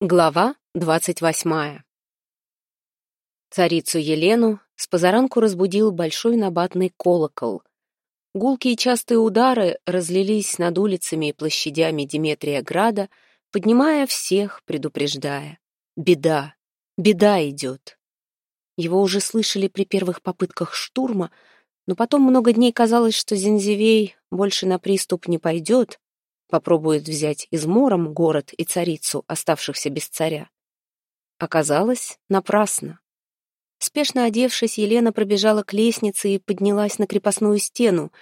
Глава двадцать восьмая Царицу Елену с позаранку разбудил большой набатный колокол. Гулкие частые удары разлились над улицами и площадями Диметрия Града, поднимая всех, предупреждая. Беда, беда идет. Его уже слышали при первых попытках штурма, но потом много дней казалось, что Зензивей больше на приступ не пойдет, попробует взять измором город и царицу, оставшихся без царя. Оказалось, напрасно. Спешно одевшись, Елена пробежала к лестнице и поднялась на крепостную стену.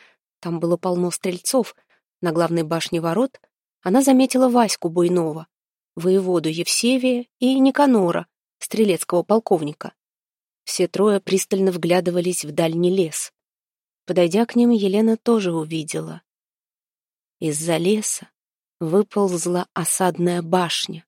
Там было полно стрельцов. На главной башне ворот она заметила Ваську Буйнова, воеводу Евсевия и Никанора, стрелецкого полковника. Все трое пристально вглядывались в дальний лес. Подойдя к ним, Елена тоже увидела. Из-за леса выползла осадная башня.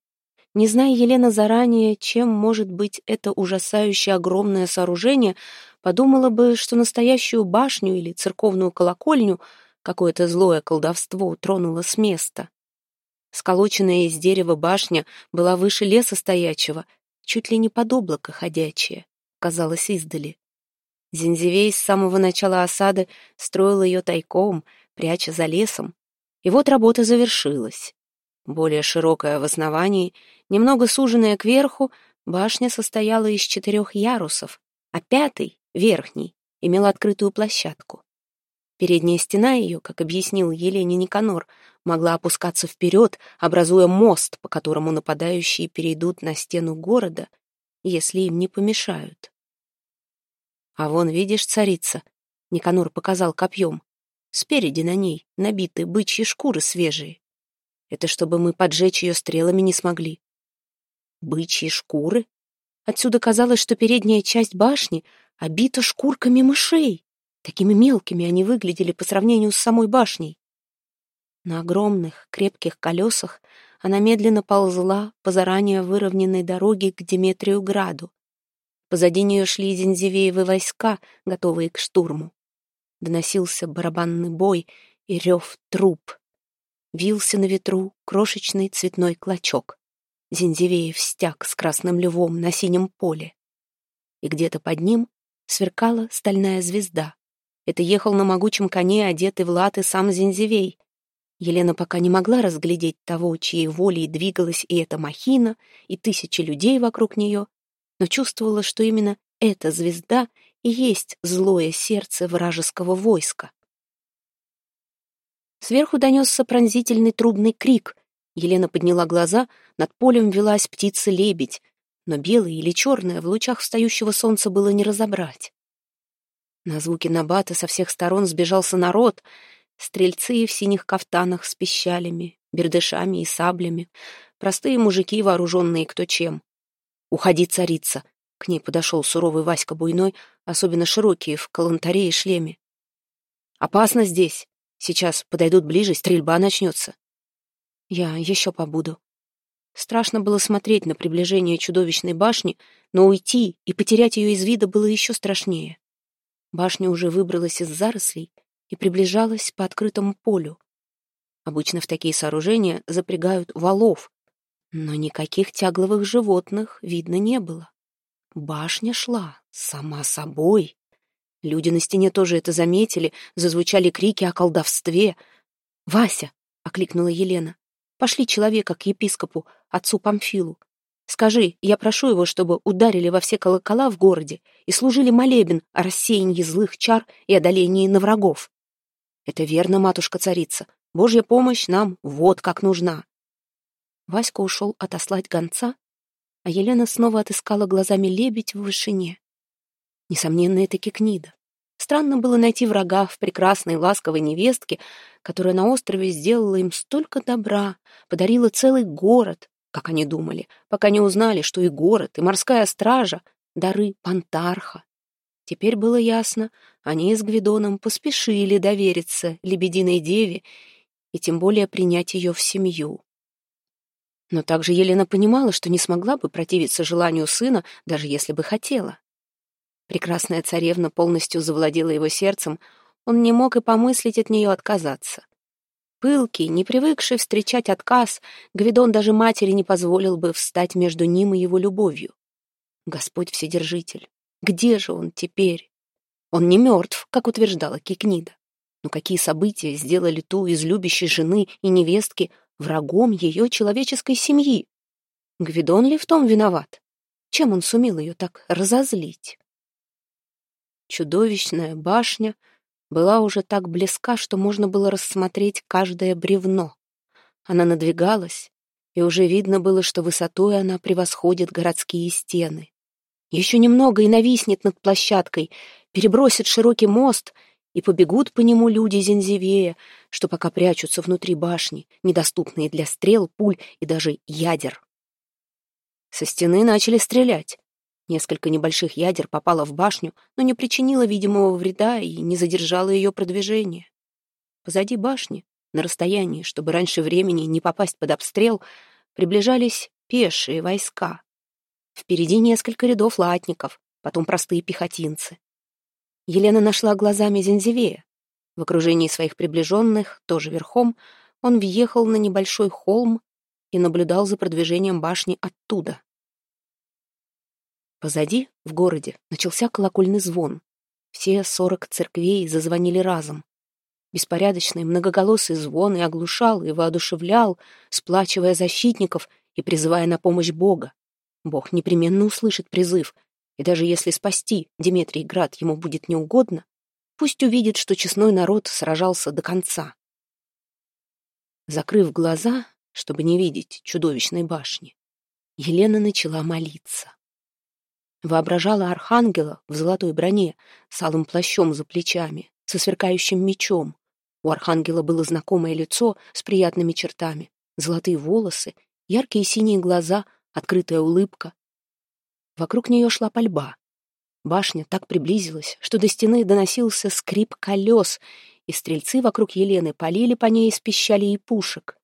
Не зная Елена заранее, чем может быть это ужасающее огромное сооружение, подумала бы, что настоящую башню или церковную колокольню какое-то злое колдовство тронуло с места. Сколоченная из дерева башня была выше леса стоячего, чуть ли не под облако ходячее, казалось издали. Зензивей с самого начала осады строил ее тайком, пряча за лесом, и вот работа завершилась. Более широкая в основании, немного суженная кверху, башня состояла из четырех ярусов, а пятый, верхний, имел открытую площадку. Передняя стена ее, как объяснил Елене Никанор, могла опускаться вперед, образуя мост, по которому нападающие перейдут на стену города, если им не помешают. «А вон, видишь, царица?» — Никанор показал копьем. Спереди на ней набиты бычьи шкуры свежие. Это чтобы мы поджечь ее стрелами не смогли. Бычьи шкуры? Отсюда казалось, что передняя часть башни обита шкурками мышей. Такими мелкими они выглядели по сравнению с самой башней. На огромных, крепких колесах она медленно ползла по заранее выровненной дороге к Деметрию Граду. Позади нее шли Зензивеевы войска, готовые к штурму. Доносился барабанный бой и рев труп. Вился на ветру крошечный цветной клочок. Зензивеев стяг с красным львом на синем поле. И где-то под ним сверкала стальная звезда. Это ехал на могучем коне, одетый в латы сам Зензивей. Елена пока не могла разглядеть того, чьей волей двигалась и эта махина, и тысячи людей вокруг нее, но чувствовала, что именно эта звезда и есть злое сердце вражеского войска. Сверху донесся пронзительный трубный крик. Елена подняла глаза, над полем велась птица-лебедь, но белая или черная в лучах встающего солнца было не разобрать. На звуки набата со всех сторон сбежался народ, стрельцы в синих кафтанах с пищалями, бердышами и саблями, простые мужики, вооруженные кто чем. «Уходи, царица!» К ней подошел суровый Васька Буйной, особенно широкий, в калантаре и шлеме. «Опасно здесь. Сейчас подойдут ближе, стрельба начнется». «Я еще побуду». Страшно было смотреть на приближение чудовищной башни, но уйти и потерять ее из вида было еще страшнее. Башня уже выбралась из зарослей и приближалась по открытому полю. Обычно в такие сооружения запрягают валов, но никаких тягловых животных видно не было. Башня шла, сама собой. Люди на стене тоже это заметили, зазвучали крики о колдовстве. «Вася!» — окликнула Елена. «Пошли человека к епископу, отцу Памфилу. Скажи, я прошу его, чтобы ударили во все колокола в городе и служили молебен о рассеянии злых чар и одолении на врагов. Это верно, матушка-царица. Божья помощь нам вот как нужна. Васька ушел отослать гонца, а Елена снова отыскала глазами лебедь в вышине. Несомненно, это Кикнида. Странно было найти врага в прекрасной ласковой невестке, которая на острове сделала им столько добра, подарила целый город, как они думали, пока не узнали, что и город, и морская стража — дары Пантарха. Теперь было ясно, они с Гвидоном поспешили довериться Лебединой деве и тем более принять ее в семью. Но также Елена понимала, что не смогла бы противиться желанию сына, даже если бы хотела. Прекрасная царевна полностью завладела его сердцем, он не мог и помыслить от нее отказаться. Пылкий, не привыкший встречать отказ, Гвидон даже матери не позволил бы встать между ним и его любовью. Господь Вседержитель, где же он теперь? Он не мертв, как утверждала Кикнида. Но какие события сделали ту из любящей жены и невестки врагом ее человеческой семьи? Гвидон ли в том виноват? Чем он сумел ее так разозлить? Чудовищная башня была уже так близка, что можно было рассмотреть каждое бревно. Она надвигалась, и уже видно было, что высотой она превосходит городские стены. Еще немного и нависнет над площадкой, перебросит широкий мост, и побегут по нему люди Зензивея, что пока прячутся внутри башни, недоступные для стрел, пуль и даже ядер. Со стены начали стрелять. Несколько небольших ядер попало в башню, но не причинило видимого вреда и не задержало ее продвижение. Позади башни, на расстоянии, чтобы раньше времени не попасть под обстрел, приближались пешие войска. Впереди несколько рядов латников, потом простые пехотинцы. Елена нашла глазами Зензивея. В окружении своих приближенных, тоже верхом, он въехал на небольшой холм и наблюдал за продвижением башни оттуда. Позади, в городе, начался колокольный звон. Все сорок церквей зазвонили разом. Беспорядочный многоголосый звон и оглушал, и воодушевлял, сплачивая защитников и призывая на помощь Бога. Бог непременно услышит призыв, и даже если спасти Диметрий Град ему будет неугодно, пусть увидит, что честной народ сражался до конца. Закрыв глаза, чтобы не видеть чудовищной башни, Елена начала молиться. Воображала архангела в золотой броне, с алым плащом за плечами, со сверкающим мечом. У архангела было знакомое лицо с приятными чертами, золотые волосы, яркие синие глаза — открытая улыбка. Вокруг нее шла пальба. Башня так приблизилась, что до стены доносился скрип колес, и стрельцы вокруг Елены полили по ней из пищалей и пушек.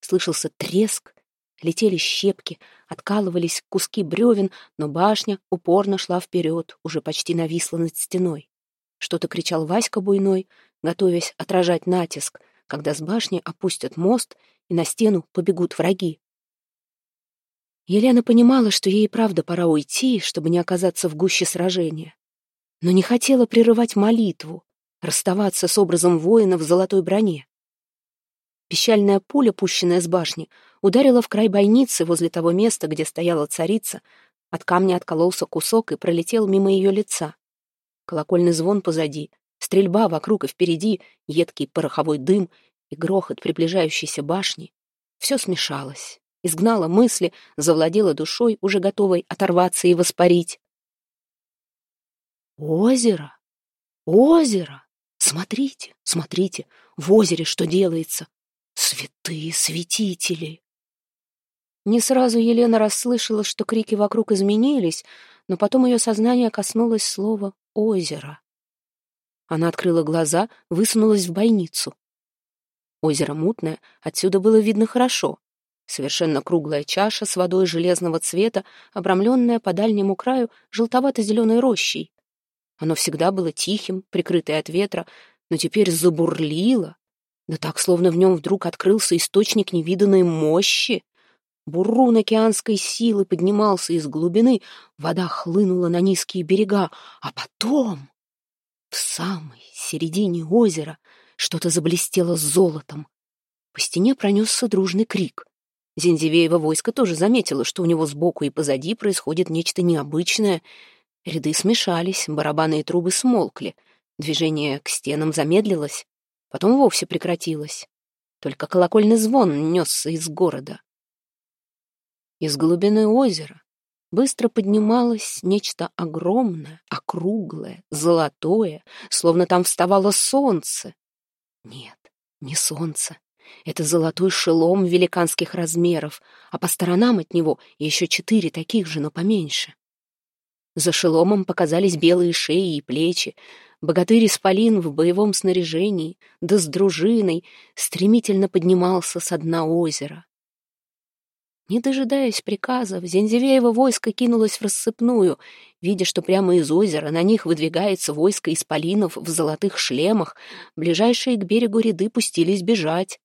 Слышался треск, летели щепки, откалывались куски бревен, но башня упорно шла вперед, уже почти нависла над стеной. Что-то кричал Васька Буйной, готовясь отражать натиск, когда с башни опустят мост и на стену побегут враги. Елена понимала, что ей правда пора уйти, чтобы не оказаться в гуще сражения. Но не хотела прерывать молитву, расставаться с образом воина в золотой броне. Пищальная пуля, пущенная с башни, ударила в край бойницы возле того места, где стояла царица. От камня откололся кусок и пролетел мимо ее лица. Колокольный звон позади, стрельба вокруг и впереди, едкий пороховой дым и грохот приближающейся башни. Все смешалось изгнала мысли, завладела душой, уже готовой оторваться и воспарить. Озеро! Озеро! Смотрите, смотрите, в озере что делается! Святые святители! Не сразу Елена расслышала, что крики вокруг изменились, но потом ее сознание коснулось слова «озеро». Она открыла глаза, высунулась в бойницу. Озеро мутное, отсюда было видно хорошо. Совершенно круглая чаша с водой железного цвета, обрамленная по дальнему краю желтовато-зеленой рощей. Оно всегда было тихим, прикрытое от ветра, но теперь забурлило. Да так, словно в нем вдруг открылся источник невиданной мощи. Бурун океанской силы поднимался из глубины, вода хлынула на низкие берега, а потом в самой середине озера что-то заблестело золотом. По стене пронесся дружный крик. Зензивеева войско тоже заметило, что у него сбоку и позади происходит нечто необычное. Ряды смешались, барабаны и трубы смолкли. Движение к стенам замедлилось, потом вовсе прекратилось. Только колокольный звон несся из города. Из глубины озера быстро поднималось нечто огромное, округлое, золотое, словно там вставало солнце. Нет, не солнце, это золотой шелом великанских размеров, а по сторонам от него еще четыре таких же, но поменьше. За шеломом показались белые шеи и плечи. Богатырь Исполин в боевом снаряжении, да с дружиной, стремительно поднимался с дна озера. Не дожидаясь приказов, Зензивеево войско кинулось в рассыпную, видя, что прямо из озера на них выдвигается войско исполинов в золотых шлемах, ближайшие к берегу ряды пустились бежать.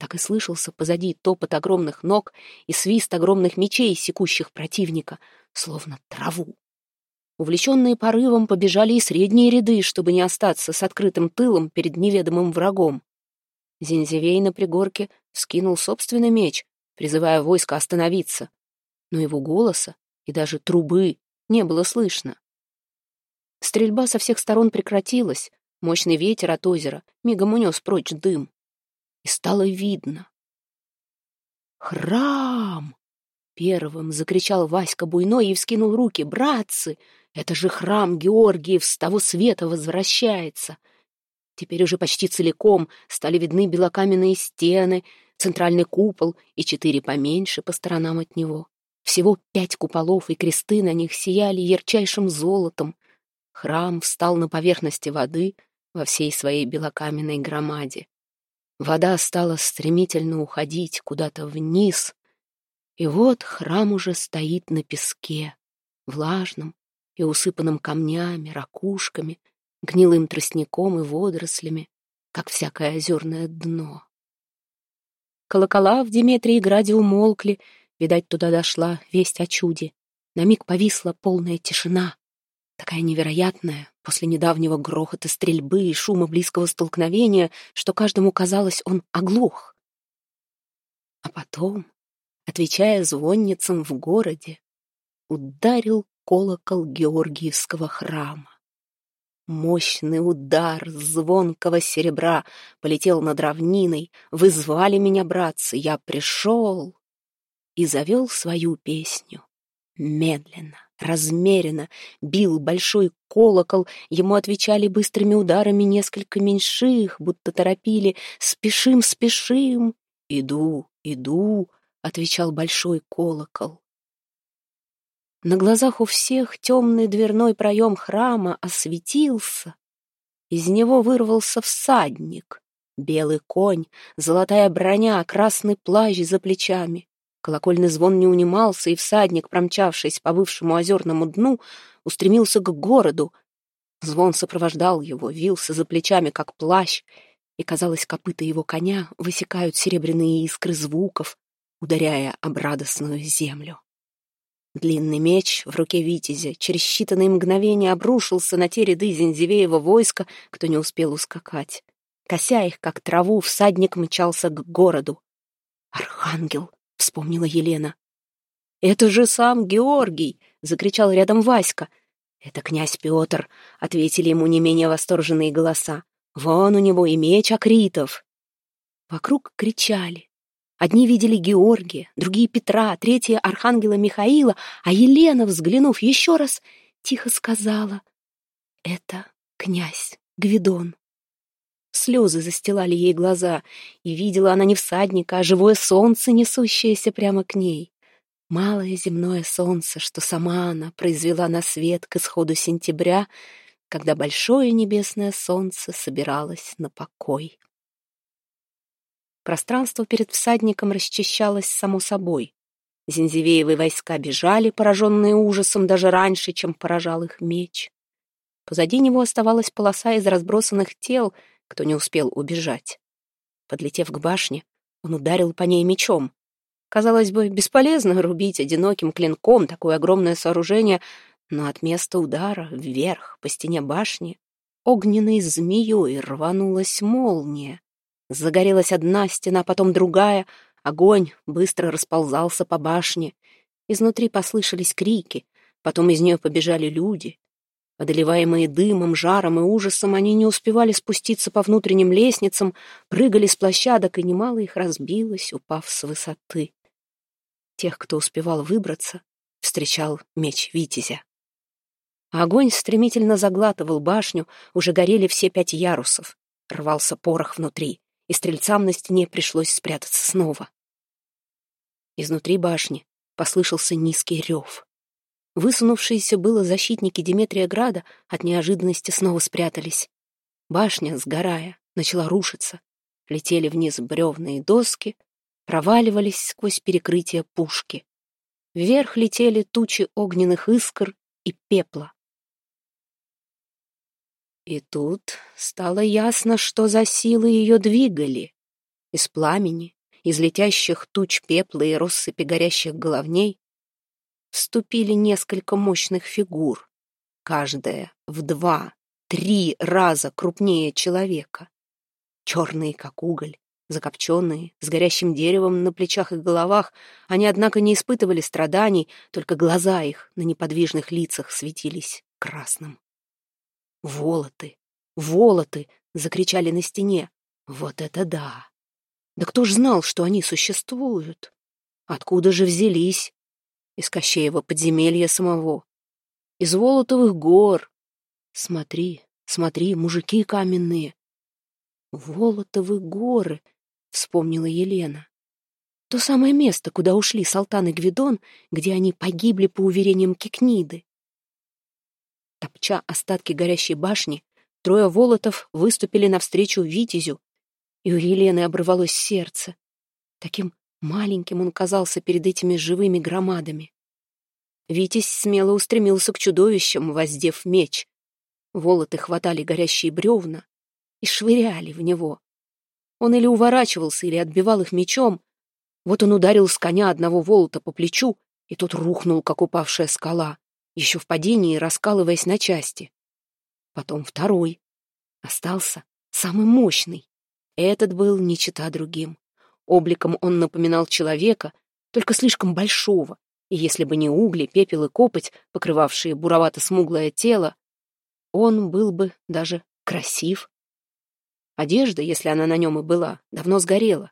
Так и слышался позади топот огромных ног и свист огромных мечей, секущих противника, словно траву. Увлеченные порывом побежали и средние ряды, чтобы не остаться с открытым тылом перед неведомым врагом. Зензевей на пригорке скинул собственный меч, призывая войско остановиться, но его голоса и даже трубы не было слышно. Стрельба со всех сторон прекратилась, мощный ветер от озера мигом унес прочь дым и стало видно. «Храм!» — первым закричал Васька Буйной и вскинул руки. «Братцы, это же храм Георгиев с того света возвращается!» Теперь уже почти целиком стали видны белокаменные стены, центральный купол и четыре поменьше по сторонам от него. Всего пять куполов, и кресты на них сияли ярчайшим золотом. Храм встал на поверхности воды во всей своей белокаменной громаде. Вода стала стремительно уходить куда-то вниз, и вот храм уже стоит на песке, влажном и усыпанном камнями, ракушками, гнилым тростником и водорослями, как всякое озерное дно. Колокола в Диметрии Граде умолкли, видать, туда дошла весть о чуде. На миг повисла полная тишина, такая невероятная, после недавнего грохота стрельбы и шума близкого столкновения, что каждому казалось, он оглох. А потом, отвечая звонницам в городе, ударил колокол Георгиевского храма. Мощный удар звонкого серебра полетел над равниной. «Вы звали меня, братцы, я пришел!» И завел свою песню. Медленно, размеренно бил большой колокол, ему отвечали быстрыми ударами несколько меньших, будто торопили «Спешим, спешим!» «Иду, иду!» — отвечал большой колокол. На глазах у всех темный дверной проем храма осветился. Из него вырвался всадник. Белый конь, золотая броня, красный плащ за плечами. Колокольный звон не унимался, и всадник, промчавшись по бывшему озерному дну, устремился к городу. Звон сопровождал его, вился за плечами, как плащ, и, казалось, копыта его коня высекают серебряные искры звуков, ударяя об радостную землю. Длинный меч в руке Витязя через считанные мгновения обрушился на те ряды Зензивеева войска, кто не успел ускакать. Кося их, как траву, всадник мчался к городу. «Архангел!» Вспомнила Елена. «Это же сам Георгий!» — закричал рядом Васька. «Это князь Петр», — ответили ему не менее восторженные голоса. «Вон у него и меч Акритов». Вокруг кричали. Одни видели Георгия, другие Петра, третьи — архангела Михаила, а Елена, взглянув еще раз, тихо сказала «Это князь Гвидон». Слезы застилали ей глаза, и видела она не всадника, а живое солнце, несущееся прямо к ней. Малое земное солнце, что сама она произвела на свет к исходу сентября, когда большое небесное солнце собиралось на покой. Пространство перед всадником расчищалось само собой. Зензивеевы войска бежали, пораженные ужасом, даже раньше, чем поражал их меч. Позади него оставалась полоса из разбросанных тел — кто не успел убежать. Подлетев к башне, он ударил по ней мечом. Казалось бы, бесполезно рубить одиноким клинком такое огромное сооружение, но от места удара вверх по стене башни огненной змеей рванулась молния. Загорелась одна стена, потом другая, огонь быстро расползался по башне. Изнутри послышались крики, потом из нее побежали люди. Одолеваемые дымом, жаром и ужасом, они не успевали спуститься по внутренним лестницам, прыгали с площадок, и немало их разбилось, упав с высоты. Тех, кто успевал выбраться, встречал меч Витязя. Огонь стремительно заглатывал башню, уже горели все пять ярусов. Рвался порох внутри, и стрельцам на стене пришлось спрятаться снова. Изнутри башни послышался низкий рев. Высунувшиеся было защитники Деметрия Града от неожиданности снова спрятались. Башня, сгорая, начала рушиться. Летели вниз бревна и доски, проваливались сквозь перекрытие пушки. Вверх летели тучи огненных искр и пепла. И тут стало ясно, что за силы ее двигали. из пламени, из летящих туч пепла и россыпи горящих головней, вступили несколько мощных фигур, каждая в два, три раза крупнее человека. Черные, как уголь, закопченные, с горящим деревом на плечах и головах, они, однако, не испытывали страданий, только глаза их на неподвижных лицах светились красным. «Волоты! Волоты!» — закричали на стене. «Вот это да! Да кто ж знал, что они существуют? Откуда же взялись? Из Кощеева подземелья самого, из Волотовых гор. Смотри, смотри, мужики каменные. Волотовы горы, вспомнила Елена. То самое место, куда ушли Салтан и Гвидон, где они погибли по уверениям Кикниды. Топча остатки горящей башни, трое Волотов выступили навстречу Витязю, и у Елены обрывалось сердце. Таким маленьким он казался перед этими живыми громадами. Витязь смело устремился к чудовищам, воздев меч. Волоты хватали горящие бревна и швыряли в него. Он или уворачивался, или отбивал их мечом. Вот он ударил с коня одного волота по плечу, и тот рухнул, как упавшая скала, еще в падении раскалываясь на части. Потом второй. Остался самый мощный. Этот был не чета другим. Обликом он напоминал человека, только слишком большого, и если бы не угли, пепел и копоть, покрывавшие буровато-смуглое тело, он был бы даже красив. Одежда, если она на нем и была, давно сгорела.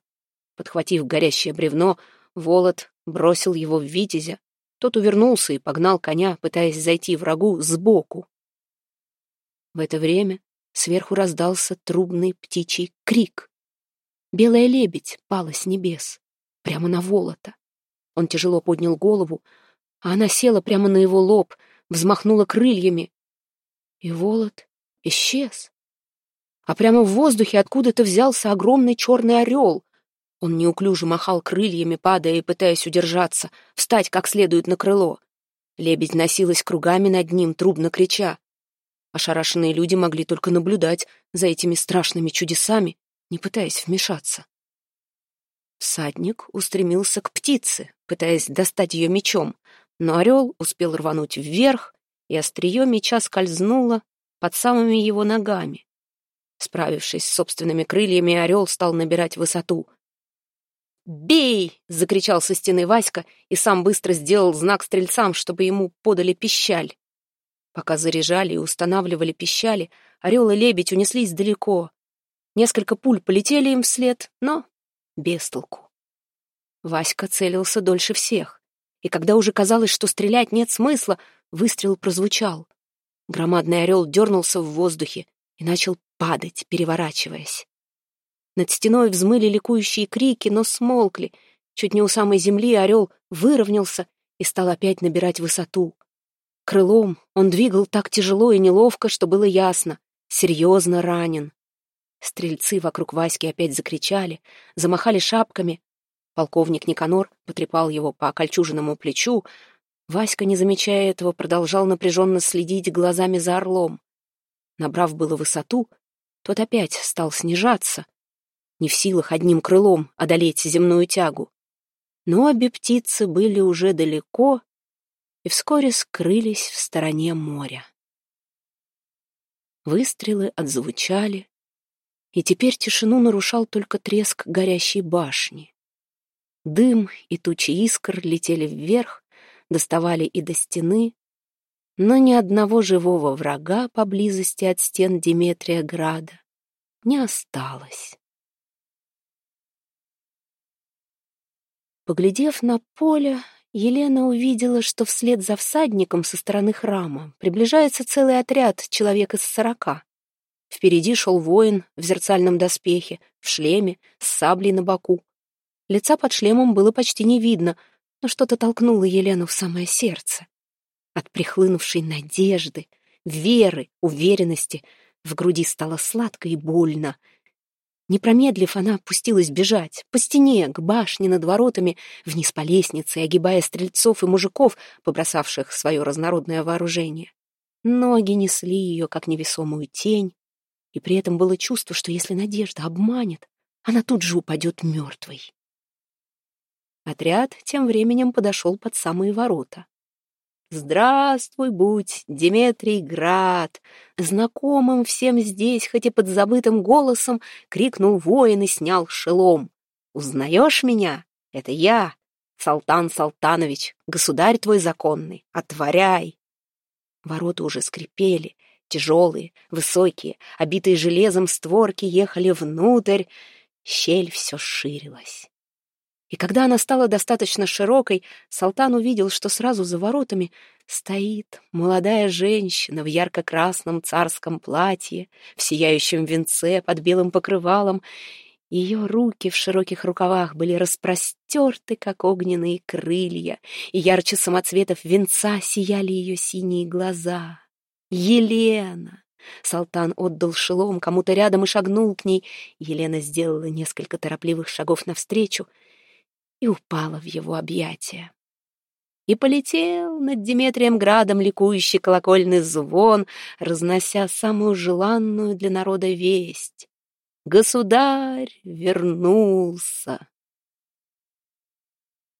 Подхватив горящее бревно, Волод бросил его в витязя. Тот увернулся и погнал коня, пытаясь зайти врагу сбоку. В это время Сверху раздался трубный птичий крик. Белая лебедь пала с небес, прямо на Волота. Он тяжело поднял голову, а она села прямо на его лоб, взмахнула крыльями. И Волот исчез. А прямо в воздухе откуда-то взялся огромный черный орел. Он неуклюже махал крыльями, падая и пытаясь удержаться, встать как следует на крыло. Лебедь носилась кругами над ним, трубно крича. Ошарашенные люди могли только наблюдать за этими страшными чудесами, не пытаясь вмешаться. Всадник устремился к птице, пытаясь достать ее мечом, но орел успел рвануть вверх, и острие меча скользнуло под самыми его ногами. Справившись с собственными крыльями, орел стал набирать высоту. «Бей!» — закричал со стены Васька и сам быстро сделал знак стрельцам, чтобы ему подали пищаль. Пока заряжали и устанавливали пищали, орел и лебедь унеслись далеко. Несколько пуль полетели им вслед, но без толку. Васька целился дольше всех, и когда уже казалось, что стрелять нет смысла, выстрел прозвучал. Громадный орел дернулся в воздухе и начал падать, переворачиваясь. Над стеной взмыли ликующие крики, но смолкли. Чуть не у самой земли орел выровнялся и стал опять набирать высоту. Крылом он двигал так тяжело и неловко, что было ясно — серьезно ранен. Стрельцы вокруг Васьки опять закричали, замахали шапками. Полковник Никанор потрепал его по окольчуженному плечу. Васька, не замечая этого, продолжал напряженно следить глазами за орлом. Набрав было высоту, тот опять стал снижаться, не в силах одним крылом одолеть земную тягу. Но обе птицы были уже далеко и вскоре скрылись в стороне моря. Выстрелы отзвучали, и теперь тишину нарушал только треск горящей башни. Дым и тучи искр летели вверх, доставали и до стены, но ни одного живого врага поблизости от стен Диметрия Града не осталось. Поглядев на поле, Елена увидела, что вслед за всадником со стороны храма приближается целый отряд человек из сорока. Впереди шел воин в зерцальном доспехе, в шлеме, с саблей на боку. Лица под шлемом было почти не видно, но что-то толкнуло Елену в самое сердце. От прихлынувшей надежды, веры, уверенности в груди стало сладко и больно — не промедлив, она опустилась бежать, по стене, к башне над воротами, вниз по лестнице, огибая стрельцов и мужиков, побросавших свое разнородное вооружение. Ноги несли ее, как невесомую тень, и при этом было чувство, что если надежда обманет, она тут же упадет мертвой. Отряд тем временем подошел под самые ворота. «Здравствуй, будь, Диметрий Град!» Знакомым всем здесь, хоть и под забытым голосом, крикнул воин и снял шелом. «Узнаешь меня? Это я, Салтан Салтанович, государь твой законный, отворяй!» Ворота уже скрипели, тяжелые, высокие, обитые железом створки ехали внутрь, щель все ширилась. И когда она стала достаточно широкой, Салтан увидел, что сразу за воротами стоит молодая женщина в ярко-красном царском платье, в сияющем венце под белым покрывалом. Ее руки в широких рукавах были распростерты, как огненные крылья, и ярче самоцветов венца сияли ее синие глаза. Елена! Салтан отдал шелом кому-то рядом и шагнул к ней. Елена сделала несколько торопливых шагов навстречу — и упала в его объятия. И полетел над Диметрием градом ликующий колокольный звон, разнося самую желанную для народа весть. Государь вернулся.